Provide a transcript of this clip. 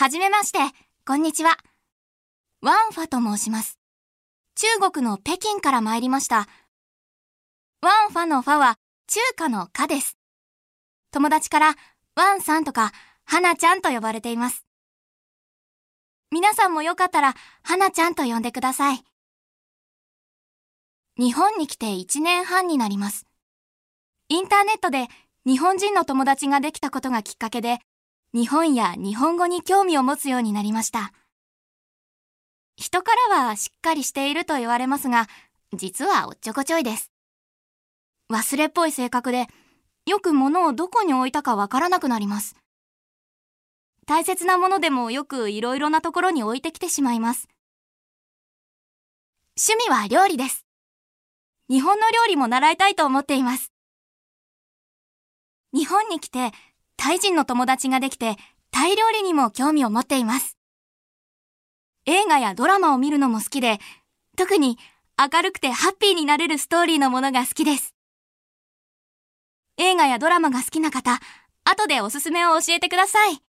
はじめまして、こんにちは。ワンファと申します。中国の北京から参りました。ワンファのファは中華の華です。友達からワンさんとか花ちゃんと呼ばれています。皆さんもよかったら花ちゃんと呼んでください。日本に来て1年半になります。インターネットで日本人の友達ができたことがきっかけで日本や日本語に興味を持つようになりました。人からはしっかりしていると言われますが、実はおっちょこちょいです。忘れっぽい性格で、よく物をどこに置いたかわからなくなります。大切なものでもよくいろいろなところに置いてきてしまいます。趣味は料理です。日本の料理も習いたいと思っています。日本に来てタイ人の友達ができて、タイ料理にも興味を持っています。映画やドラマを見るのも好きで、特に明るくてハッピーになれるストーリーのものが好きです。映画やドラマが好きな方、後でおすすめを教えてください。